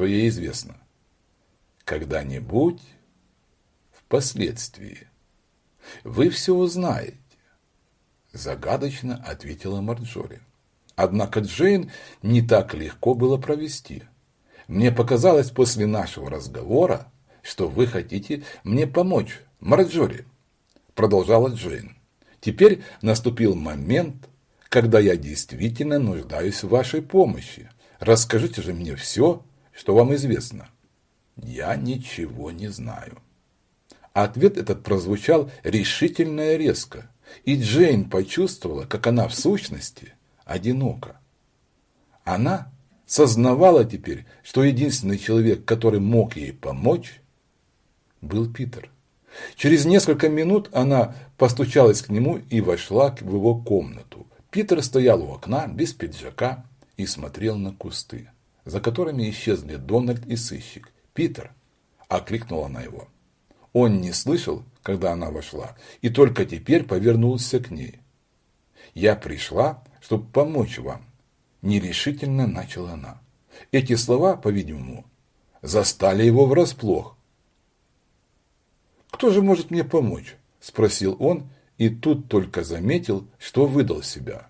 что ей известно. Когда-нибудь, впоследствии, вы все узнаете, загадочно ответила Марджори. Однако Джейн не так легко было провести. Мне показалось после нашего разговора, что вы хотите мне помочь, Марджори, продолжала Джейн. Теперь наступил момент, когда я действительно нуждаюсь в вашей помощи. Расскажите же мне все, что вам известно. Я ничего не знаю. Ответ этот прозвучал решительно и резко, и Джейн почувствовала, как она в сущности одинока. Она сознавала теперь, что единственный человек, который мог ей помочь, был Питер. Через несколько минут она постучалась к нему и вошла в его комнату. Питер стоял у окна без пиджака и смотрел на кусты, за которыми исчезли Дональд и сыщик. «Питер!» – окликнула она его. Он не слышал, когда она вошла, и только теперь повернулся к ней. «Я пришла, чтобы помочь вам», – нерешительно начала она. Эти слова, по-видимому, застали его врасплох. «Кто же может мне помочь?» – спросил он, и тут только заметил, что выдал себя.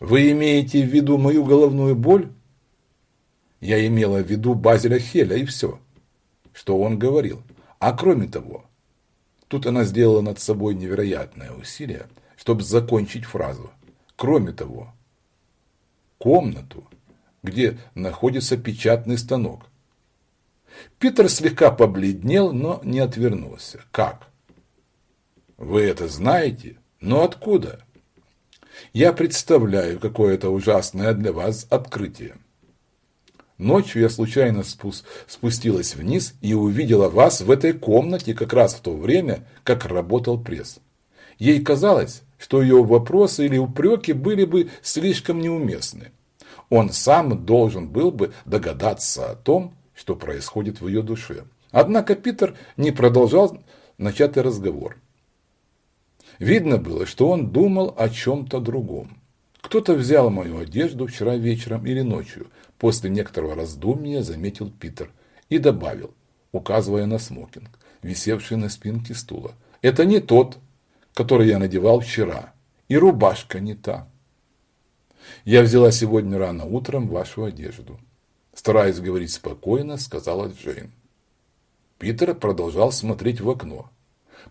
«Вы имеете в виду мою головную боль?» Я имела в виду Базеля Хеля и все, что он говорил. А кроме того, тут она сделала над собой невероятное усилие, чтобы закончить фразу. Кроме того, комнату, где находится печатный станок. Питер слегка побледнел, но не отвернулся. Как? Вы это знаете? Но откуда? Я представляю, какое это ужасное для вас открытие. Ночью я случайно спус спустилась вниз и увидела вас в этой комнате как раз в то время, как работал пресс. Ей казалось, что ее вопросы или упреки были бы слишком неуместны. Он сам должен был бы догадаться о том, что происходит в ее душе. Однако Питер не продолжал начатый разговор. Видно было, что он думал о чем-то другом. Кто-то взял мою одежду вчера вечером или ночью, после некоторого раздумья заметил Питер и добавил, указывая на смокинг, висевший на спинке стула. Это не тот, который я надевал вчера, и рубашка не та. Я взяла сегодня рано утром вашу одежду. Стараясь говорить спокойно, сказала Джейн. Питер продолжал смотреть в окно.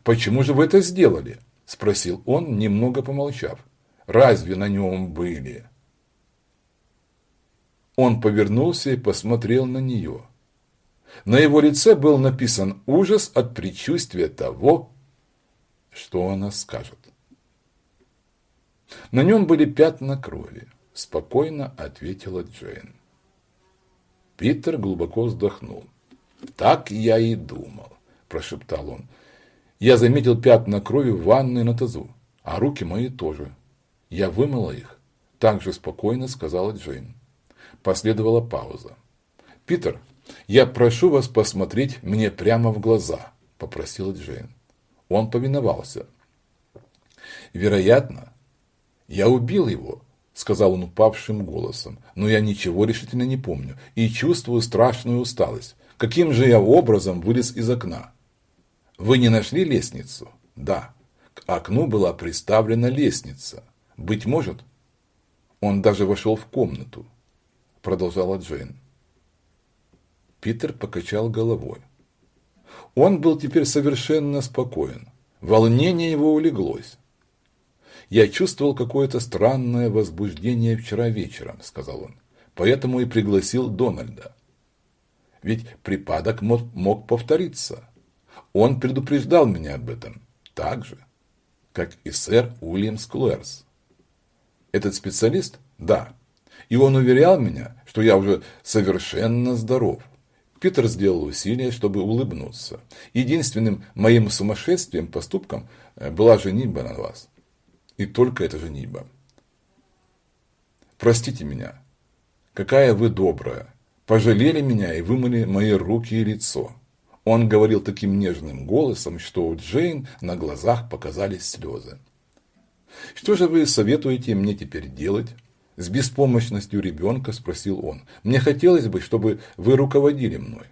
«Почему же вы это сделали?» – спросил он, немного помолчав. «Разве на нем были?» Он повернулся и посмотрел на нее. На его лице был написан ужас от предчувствия того, что она скажет. На нем были пятна крови, спокойно ответила Джейн. Питер глубоко вздохнул. «Так я и думал», – прошептал он. «Я заметил пятна крови в ванной на тазу, а руки мои тоже. Я вымыла их», – так же спокойно сказала Джейн. Последовала пауза. «Питер, я прошу вас посмотреть мне прямо в глаза», – попросила Джейн. Он повиновался. «Вероятно, я убил его», – сказал он упавшим голосом, – «но я ничего решительно не помню и чувствую страшную усталость. Каким же я образом вылез из окна?» «Вы не нашли лестницу?» «Да». К окну была приставлена лестница. «Быть может?» Он даже вошел в комнату продолжала Джейн. Питер покачал головой. Он был теперь совершенно спокоен. Волнение его улеглось. «Я чувствовал какое-то странное возбуждение вчера вечером», – сказал он. «Поэтому и пригласил Дональда. Ведь припадок мог, повториться. Он предупреждал меня об этом, так же, как и сэр Уильям Склэрс. Этот специалист? Да, и он уверял меня, что я уже совершенно здоров. Питер сделал усилие, чтобы улыбнуться. Единственным моим сумасшествием, поступком э, была женитьба на вас. И только эта женитьба. Простите меня. Какая вы добрая. Пожалели меня и вымыли мои руки и лицо. Он говорил таким нежным голосом, что у Джейн на глазах показались слезы. Что же вы советуете мне теперь делать? С беспомощностью ребенка спросил он. Мне хотелось бы, чтобы вы руководили мной.